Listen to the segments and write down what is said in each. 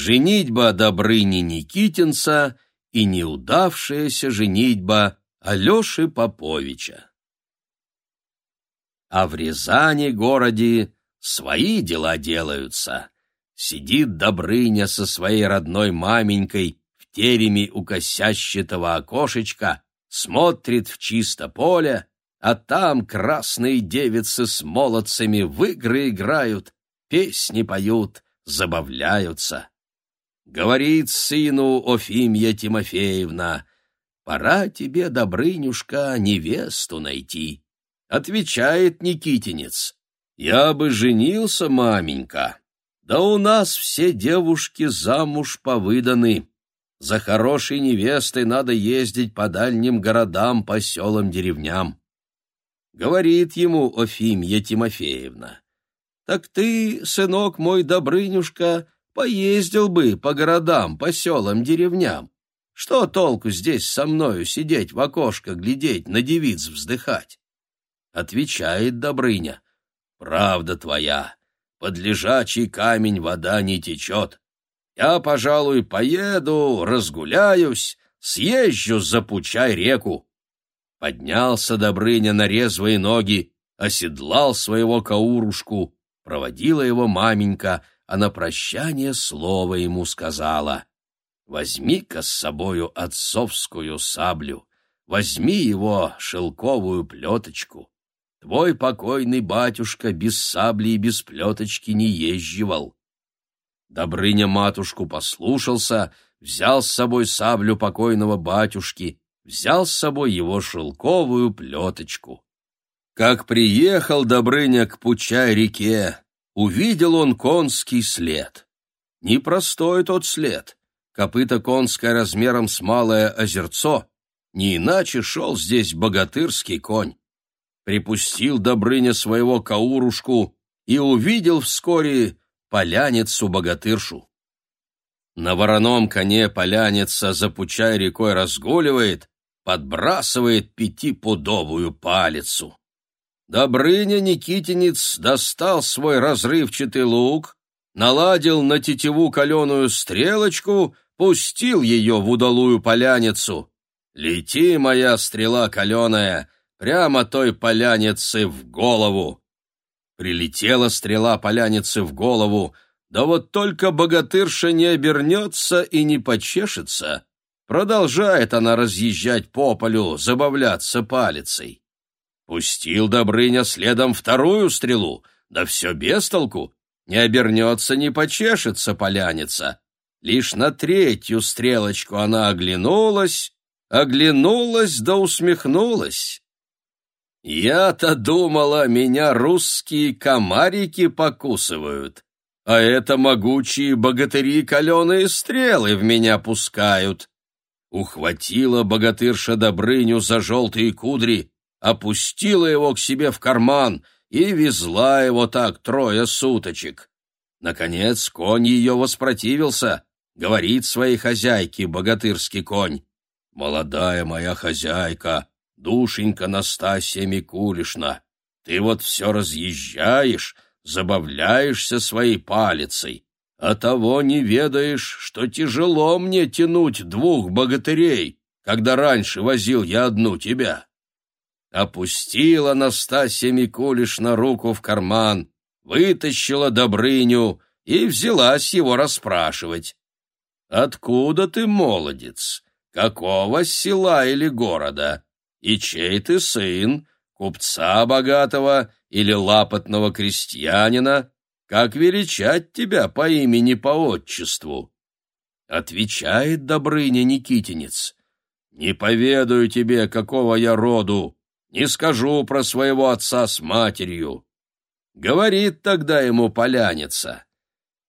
женитьба Добрыни Никитинца и неудавшаяся женитьба Алеши Поповича. А в Рязани городе свои дела делаются. Сидит Добрыня со своей родной маменькой в тереме у косящего окошечка, смотрит в чисто поле, а там красные девицы с молодцами в игры играют, песни поют, забавляются. Говорит сыну Офимья Тимофеевна, «Пора тебе, Добрынюшка, невесту найти». Отвечает Никитинец, «Я бы женился, маменька, да у нас все девушки замуж повыданы. За хорошей невестой надо ездить по дальним городам, по селам, деревням». Говорит ему Офимья Тимофеевна, «Так ты, сынок мой Добрынюшка, Поездил бы по городам, по селам, деревням. Что толку здесь со мною сидеть в окошко, глядеть, на девиц вздыхать? Отвечает Добрыня. Правда твоя, под лежачий камень вода не течет. Я, пожалуй, поеду, разгуляюсь, съезжу за Пучай реку. Поднялся Добрыня на резвые ноги, оседлал своего каурушку, проводила его маменька, а на прощание слово ему сказала «Возьми-ка с собою отцовскую саблю, возьми его шелковую плеточку. Твой покойный батюшка без сабли и без плеточки не езживал». Добрыня матушку послушался, взял с собой саблю покойного батюшки, взял с собой его шелковую плеточку. Как приехал Добрыня к Пучай-реке, увидел он конский след. Непростой тот след. Копыта конское размером с малое озерцо. Не иначе шел здесь богатырский конь. Припустил Добрыня своего каурушку и увидел вскоре поляницу-богатыршу. На вороном коне поляница, запучай рекой, разгуливает, подбрасывает пятипудовую палицу. Добрыня Никитинец достал свой разрывчатый лук, наладил на тетиву каленую стрелочку, пустил ее в удалую поляницу. «Лети, моя стрела каленая, прямо той полянице в голову!» Прилетела стрела поляницы в голову, да вот только богатырша не обернется и не почешется. Продолжает она разъезжать по полю, забавляться палицей. Пустил Добрыня следом вторую стрелу, да все без толку. Не обернется, не почешется поляница. Лишь на третью стрелочку она оглянулась, оглянулась да усмехнулась. Я-то думала, меня русские комарики покусывают, а это могучие богатыри каленые стрелы в меня пускают. Ухватила богатырша Добрыню за желтые кудри, опустила его к себе в карман и везла его так трое суточек. Наконец конь ее воспротивился, говорит своей хозяйке богатырский конь. «Молодая моя хозяйка, душенька Настасья Микулишна, ты вот все разъезжаешь, забавляешься своей палицей, а того не ведаешь, что тяжело мне тянуть двух богатырей, когда раньше возил я одну тебя. Опустила Настасья Микулишна руку в карман, вытащила Добрыню и взялась его расспрашивать. «Откуда ты, молодец? Какого села или города? И чей ты сын? Купца богатого или лапотного крестьянина? Как величать тебя по имени по отчеству?» Отвечает Добрыня Никитинец. «Не поведаю тебе, какого я роду, не скажу про своего отца с матерью. Говорит тогда ему поляница.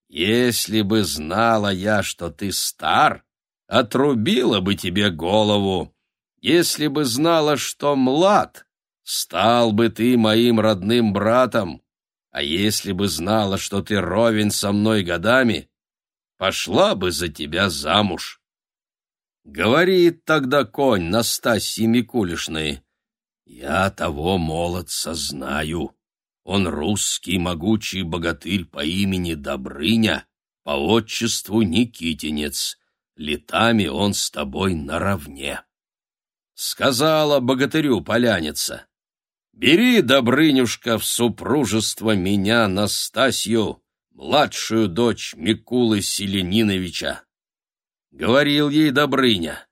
Если бы знала я, что ты стар, отрубила бы тебе голову. Если бы знала, что млад, стал бы ты моим родным братом. А если бы знала, что ты ровен со мной годами, пошла бы за тебя замуж. Говорит тогда конь Настасьи Микулишной, я того молодца знаю. Он русский могучий богатырь по имени Добрыня, по отчеству Никитинец, летами он с тобой наравне. Сказала богатырю поляница, «Бери, Добрынюшка, в супружество меня, Настасью, младшую дочь Микулы Селениновича». Говорил ей Добрыня,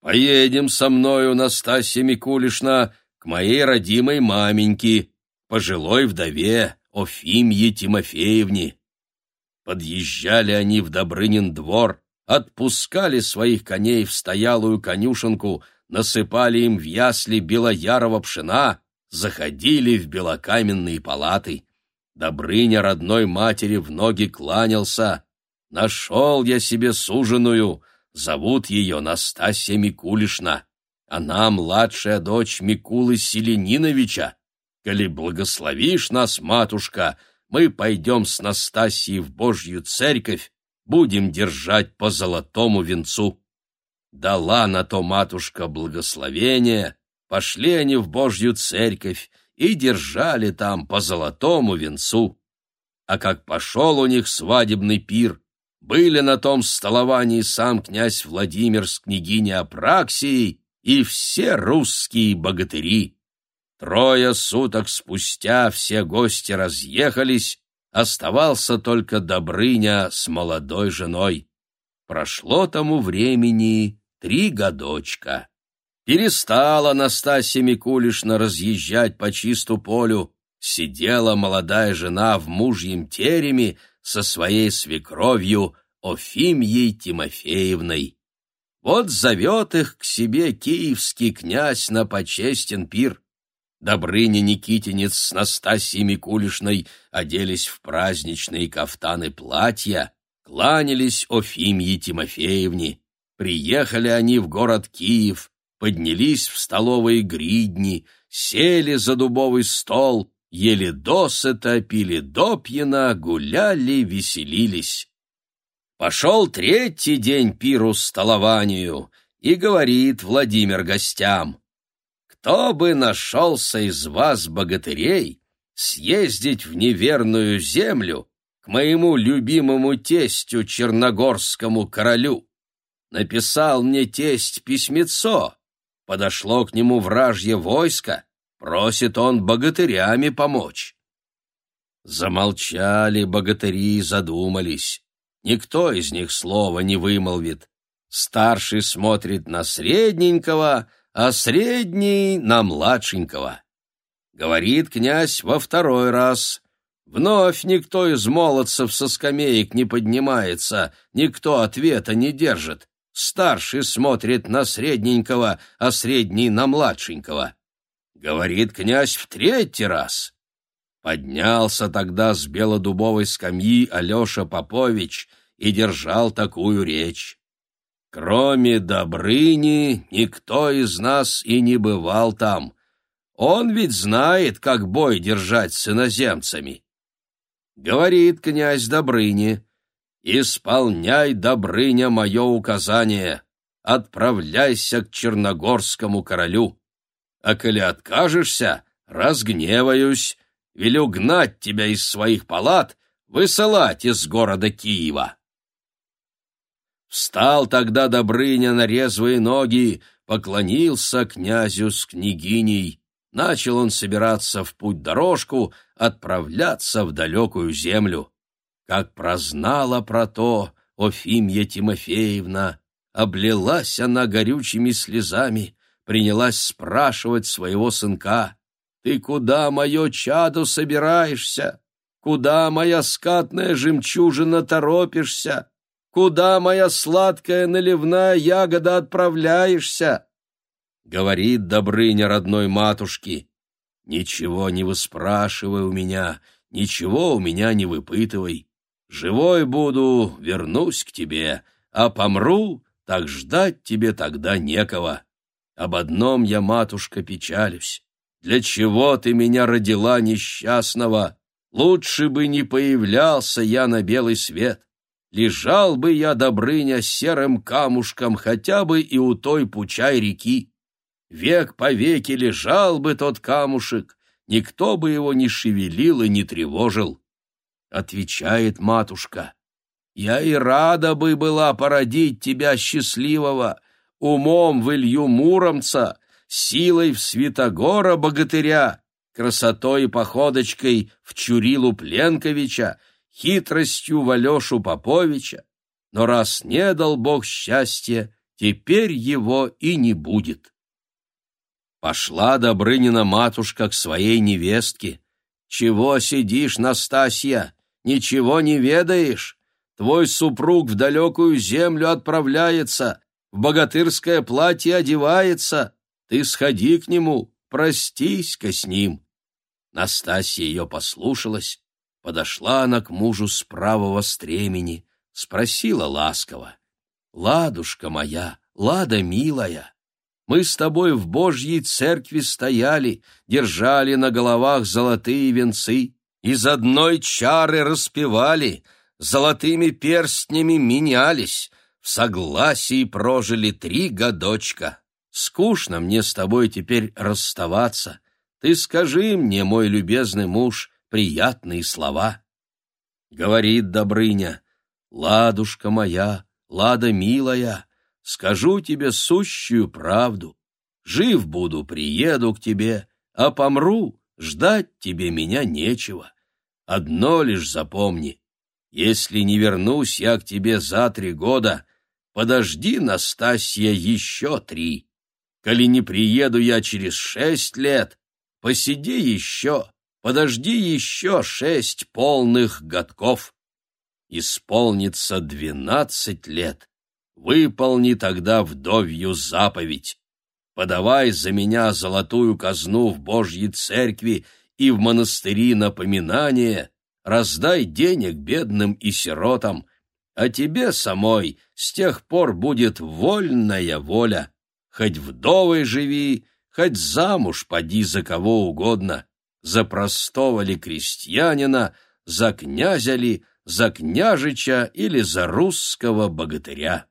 «Поедем со мною, Настасья Микулишна, моей родимой маменьке, пожилой вдове Офимье Тимофеевне». Подъезжали они в Добрынин двор, отпускали своих коней в стоялую конюшенку, насыпали им в ясли белоярого пшена, заходили в белокаменные палаты. Добрыня родной матери в ноги кланялся. Нашел я себе суженую, зовут ее Настасья Микулишна. Она младшая дочь Микулы Селениновича. Коли благословишь нас, матушка, мы пойдем с Настасьей в Божью церковь, будем держать по золотому венцу. Дала на то матушка благословение, пошли они в Божью церковь и держали там по золотому венцу. А как пошел у них свадебный пир, были на том столовании сам князь Владимир с княгиней Апраксией и все русские богатыри. Трое суток спустя все гости разъехались, оставался только Добрыня с молодой женой. Прошло тому времени три годочка. Перестала Настасья Микулишна разъезжать по чисту полю, сидела молодая жена в мужьем тереме со своей свекровью Офимьей Тимофеевной. Вот зовет их к себе киевский князь на почестен пир. Добрыня Никитинец с Настасьей Микулишной оделись в праздничные кафтаны платья, кланялись Офимье Тимофеевне. Приехали они в город Киев, поднялись в столовые гридни, сели за дубовый стол, ели досыта, пили допьяно, гуляли, веселились. Пошел третий день пиру столованию, и говорит Владимир гостям, кто бы нашелся из вас, богатырей, съездить в неверную землю к моему любимому тестю черногорскому королю? Написал мне тесть письмецо, подошло к нему вражье войско, просит он богатырями помочь. Замолчали богатыри и задумались. Никто из них слова не вымолвит. Старший смотрит на средненького, а средний на младшенького. Говорит князь во второй раз. Вновь никто из молодцев со скамеек не поднимается, никто ответа не держит. Старший смотрит на средненького, а средний на младшенького. Говорит князь в третий раз. Поднялся тогда с белодубовой скамьи Алеша Попович и держал такую речь. Кроме Добрыни, никто из нас и не бывал там. Он ведь знает, как бой держать с иноземцами. Говорит князь Добрыни, «Исполняй, Добрыня, мое указание, отправляйся к черногорскому королю. А коли откажешься, разгневаюсь, велю гнать тебя из своих палат, высылать из города Киева». Встал тогда Добрыня на резвые ноги, поклонился князю с княгиней. Начал он собираться в путь-дорожку, отправляться в далекую землю. Как прознала про то Офимья Тимофеевна, облилась она горючими слезами, принялась спрашивать своего сынка, «Ты куда, мое чадо, собираешься? Куда, моя скатная жемчужина, торопишься?» Куда, моя сладкая наливная ягода, отправляешься? Говорит Добрыня родной матушки. Ничего не выспрашивай у меня, ничего у меня не выпытывай. Живой буду, вернусь к тебе, а помру, так ждать тебе тогда некого. Об одном я, матушка, печалюсь. Для чего ты меня родила несчастного? Лучше бы не появлялся я на белый свет. Лежал бы я, Добрыня, серым камушком хотя бы и у той пучай реки. Век по веки лежал бы тот камушек, никто бы его не шевелил и не тревожил. Отвечает матушка, я и рада бы была породить тебя счастливого, умом в Илью Муромца, силой в Святогора богатыря, красотой и походочкой в Чурилу Пленковича, хитростью в Алешу Поповича. Но раз не дал Бог счастья, теперь его и не будет. Пошла Добрынина матушка к своей невестке. «Чего сидишь, Настасья? Ничего не ведаешь? Твой супруг в далекую землю отправляется, в богатырское платье одевается. Ты сходи к нему, простись-ка с ним». Настасья ее послушалась, подошла она к мужу с правого стремени, спросила ласково. «Ладушка моя, лада милая, мы с тобой в Божьей церкви стояли, держали на головах золотые венцы, из одной чары распевали, золотыми перстнями менялись, в согласии прожили три годочка. Скучно мне с тобой теперь расставаться. Ты скажи мне, мой любезный муж, приятные слова. Говорит Добрыня, ладушка моя, лада милая, скажу тебе сущую правду. Жив буду, приеду к тебе, а помру, ждать тебе меня нечего. Одно лишь запомни, если не вернусь я к тебе за три года, подожди, Настасья, еще три. Коли не приеду я через шесть лет, посиди еще, подожди еще шесть полных годков. Исполнится двенадцать лет, Выполни тогда вдовью заповедь. Подавай за меня золотую казну в Божьей церкви и в монастыри напоминание, раздай денег бедным и сиротам, а тебе самой с тех пор будет вольная воля. Хоть вдовой живи, хоть замуж поди за кого угодно, за простого ли крестьянина, за князя ли, за княжича или за русского богатыря.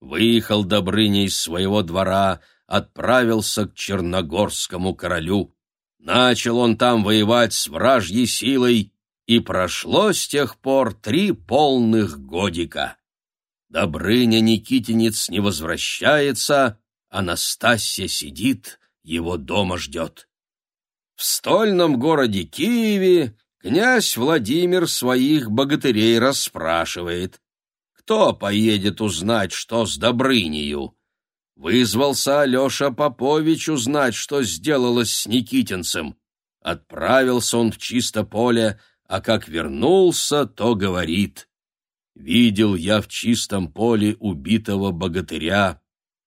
Выехал Добрыня из своего двора, отправился к Черногорскому королю. Начал он там воевать с вражьей силой, и прошло с тех пор три полных годика. Добрыня Никитинец не возвращается, а Настасья сидит, его дома ждет. В стольном городе Киеве князь Владимир своих богатырей расспрашивает кто поедет узнать, что с Добрынею? Вызвался Алеша Попович узнать, что сделалось с Никитинцем. Отправился он в чисто поле, а как вернулся, то говорит. Видел я в чистом поле убитого богатыря,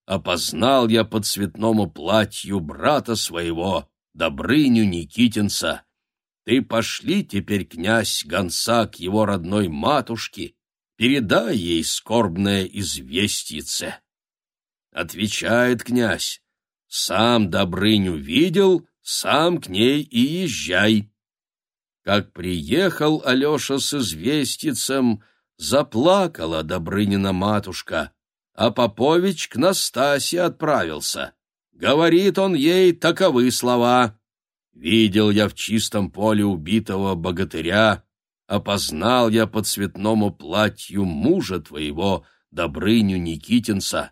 опознал я по цветному платью брата своего, Добрыню Никитинца. Ты пошли теперь, князь, гонца к его родной матушке, передай ей скорбное известице. Отвечает князь, сам Добрыню видел, сам к ней и езжай. Как приехал Алеша с известицем, заплакала Добрынина матушка, а Попович к Настасье отправился. Говорит он ей таковы слова. «Видел я в чистом поле убитого богатыря, опознал я по цветному платью мужа твоего, Добрыню Никитинца.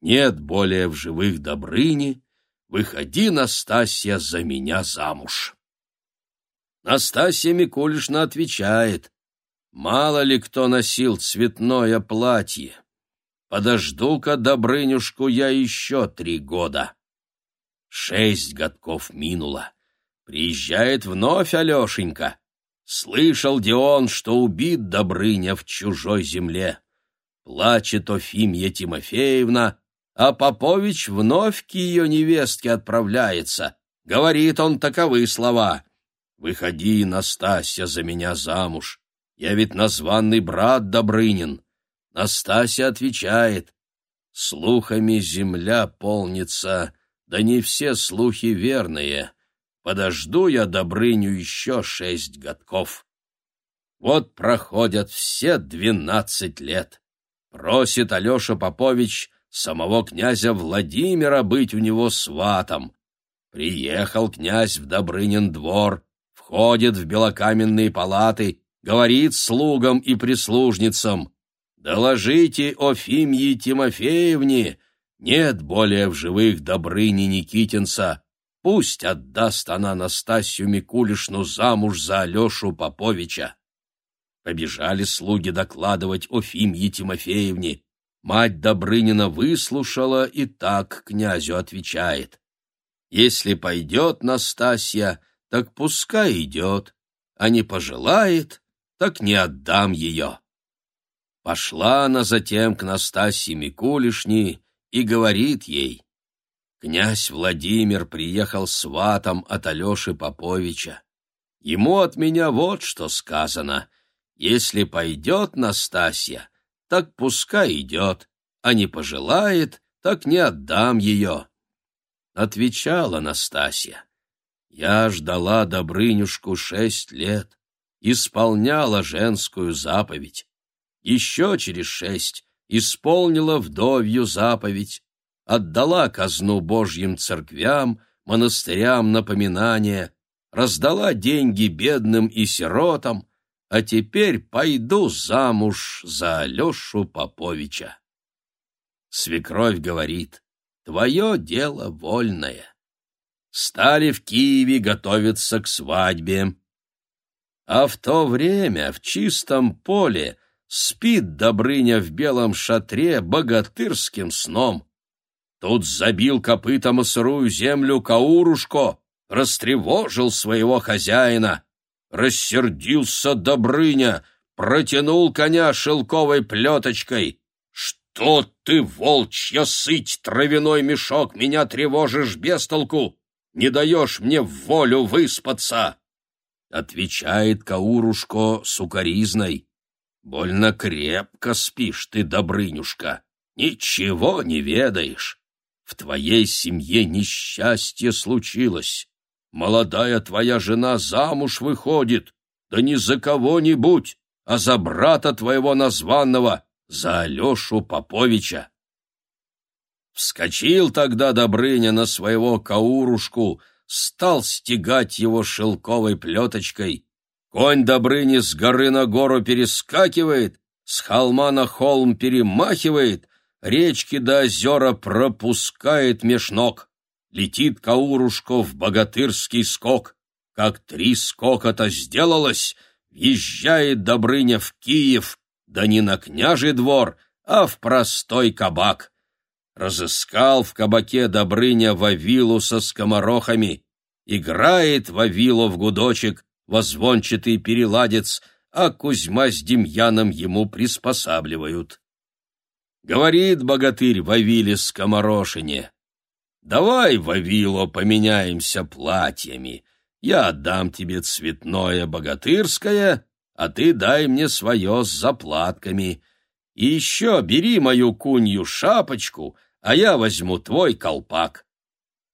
Нет более в живых Добрыни, выходи, Настасья, за меня замуж. Настасья Микулишна отвечает, мало ли кто носил цветное платье. Подожду-ка Добрынюшку я еще три года. Шесть годков минуло. Приезжает вновь Алешенька. Слышал Дион, что убит Добрыня в чужой земле. Плачет Офимья Тимофеевна, а Попович вновь к ее невестке отправляется. Говорит он таковы слова. «Выходи, Настасья, за меня замуж. Я ведь названный брат Добрынин». Настасья отвечает. «Слухами земля полнится, да не все слухи верные. Подожду я Добрыню еще шесть годков. Вот проходят все двенадцать лет. Просит Алеша Попович самого князя Владимира быть у него сватом. Приехал князь в Добрынин двор, входит в белокаменные палаты, говорит слугам и прислужницам, «Доложите Офимье Тимофеевне, нет более в живых Добрыни Никитинца, пусть отдаст она Настасью Микулишну замуж за Алешу Поповича». Побежали слуги докладывать Офимье Тимофеевне. Мать Добрынина выслушала и так князю отвечает. «Если пойдет Настасья, так пускай идет, а не пожелает, так не отдам ее». Пошла она затем к Настасье Микулишне и говорит ей, «Князь Владимир приехал сватом от Алеши Поповича. Ему от меня вот что сказано. Если пойдет Настасья, так пускай идет, а не пожелает, так не отдам ее. Отвечала Настасья. Я ждала Добрынюшку шесть лет, исполняла женскую заповедь. Еще через шесть исполнила вдовью заповедь, отдала казну Божьим церквям, монастырям напоминания, раздала деньги бедным и сиротам, а теперь пойду замуж за Алешу Поповича. Свекровь говорит, твое дело вольное. Стали в Киеве готовиться к свадьбе. А в то время в чистом поле спит Добрыня в белом шатре богатырским сном. Тут забил копытом сырую землю Каурушко, растревожил своего хозяина — Рассердился Добрыня, протянул коня шелковой плеточкой. «Что ты, волчья сыть, травяной мешок, меня тревожишь без толку? Не даешь мне волю выспаться!» Отвечает Каурушко сукаризной. «Больно крепко спишь ты, Добрынюшка, ничего не ведаешь. В твоей семье несчастье случилось. Молодая твоя жена замуж выходит, да не за кого-нибудь, а за брата твоего названного, за Алешу Поповича. Вскочил тогда Добрыня на своего каурушку, стал стегать его шелковой плеточкой. Конь Добрыни с горы на гору перескакивает, с холма на холм перемахивает, речки до озера пропускает меж ног летит Каурушко в богатырский скок. Как три скока-то сделалось, въезжает Добрыня в Киев, да не на княжий двор, а в простой кабак. Разыскал в кабаке Добрыня Вавилу со скоморохами. Играет Вавилу в гудочек, возвончатый переладец, а Кузьма с Демьяном ему приспосабливают. Говорит богатырь Вавиле скоморошине — Давай, Вавило, поменяемся платьями. Я отдам тебе цветное богатырское, а ты дай мне свое с заплатками. И еще бери мою кунью шапочку, а я возьму твой колпак.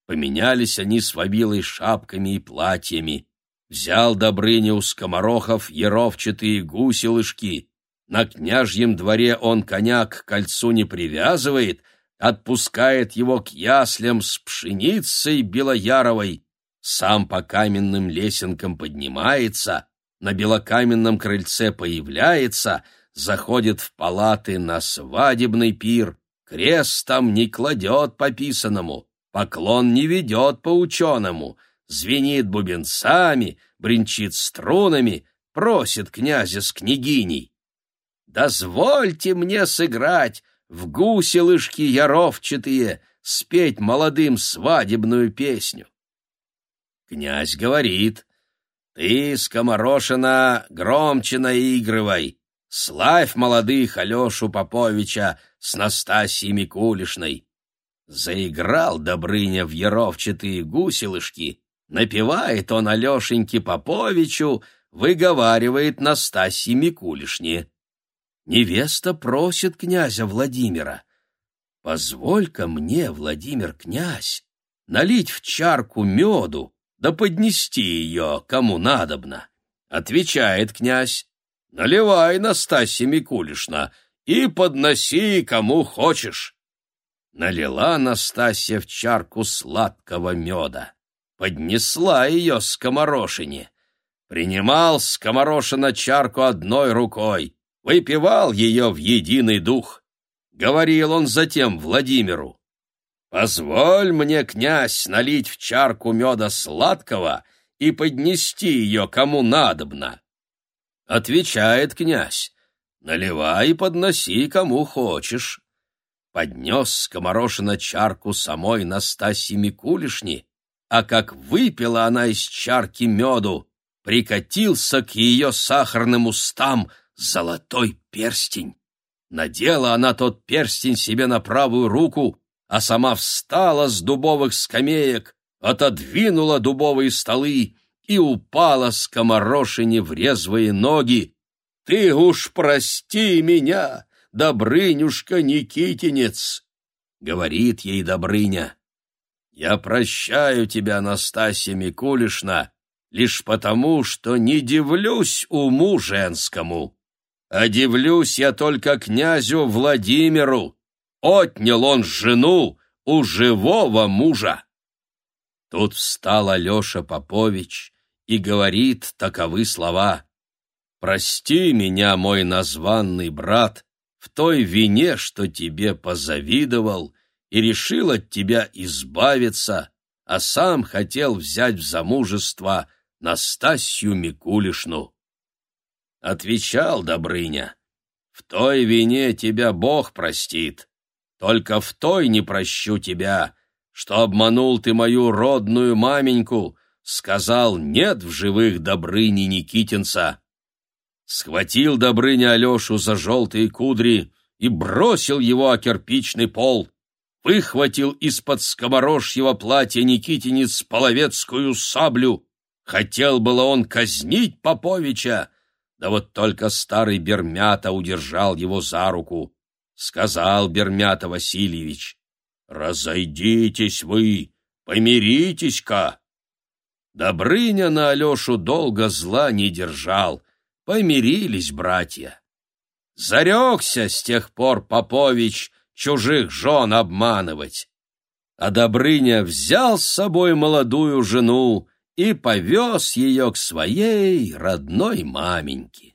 Поменялись они с Вавилой шапками и платьями. Взял Добрыня у скоморохов еровчатые гуселышки. На княжьем дворе он коня к кольцу не привязывает — отпускает его к яслям с пшеницей белояровой, сам по каменным лесенкам поднимается, на белокаменном крыльце появляется, заходит в палаты на свадебный пир, крест там не кладет по писаному, поклон не ведет по ученому, звенит бубенцами, бренчит струнами, просит князя с княгиней. «Дозвольте мне сыграть в гуселышки яровчатые спеть молодым свадебную песню. Князь говорит, ты, скоморошина, громче наигрывай, славь молодых Алешу Поповича с Настасьей Микулишной. Заиграл Добрыня в яровчатые гуселышки, напевает он Алешеньке Поповичу, выговаривает Настасье Микулишне. Невеста просит князя Владимира. «Позволь-ка мне, Владимир князь, налить в чарку меду, да поднести ее, кому надобно». Отвечает князь, «Наливай, Настасья Микулишна, и подноси, кому хочешь». Налила Настасья в чарку сладкого меда, поднесла ее скоморошине. принимал скоморошина чарку одной рукой, выпивал ее в единый дух. Говорил он затем Владимиру, «Позволь мне, князь, налить в чарку меда сладкого и поднести ее кому надобно». Отвечает князь, «Наливай и подноси кому хочешь». Поднес скоморошина чарку самой Настасье Микулишни, а как выпила она из чарки меду, прикатился к ее сахарным устам золотой перстень. Надела она тот перстень себе на правую руку, а сама встала с дубовых скамеек, отодвинула дубовые столы и упала скоморошине в резвые ноги. «Ты уж прости меня, Добрынюшка Никитинец!» — говорит ей Добрыня. «Я прощаю тебя, Настасья Микулишна, лишь потому, что не дивлюсь уму женскому, а дивлюсь я только князю Владимиру. Отнял он жену у живого мужа. Тут встал Алеша Попович и говорит таковы слова. «Прости меня, мой названный брат, в той вине, что тебе позавидовал и решил от тебя избавиться, а сам хотел взять в замужество Настасью Микулишну. Отвечал Добрыня, «В той вине тебя Бог простит, только в той не прощу тебя, что обманул ты мою родную маменьку, сказал нет в живых Добрыни Никитинца». Схватил Добрыня Алешу за желтые кудри и бросил его о кирпичный пол, выхватил из-под скоморожьего платья Никитинец половецкую саблю, Хотел было он казнить Поповича, да вот только старый Бермята удержал его за руку. Сказал Бермята Васильевич, «Разойдитесь вы, помиритесь-ка!» Добрыня на Алешу долго зла не держал, помирились братья. Зарекся с тех пор Попович чужих жен обманывать. А Добрыня взял с собой молодую жену, и повез ее к своей родной маменьке.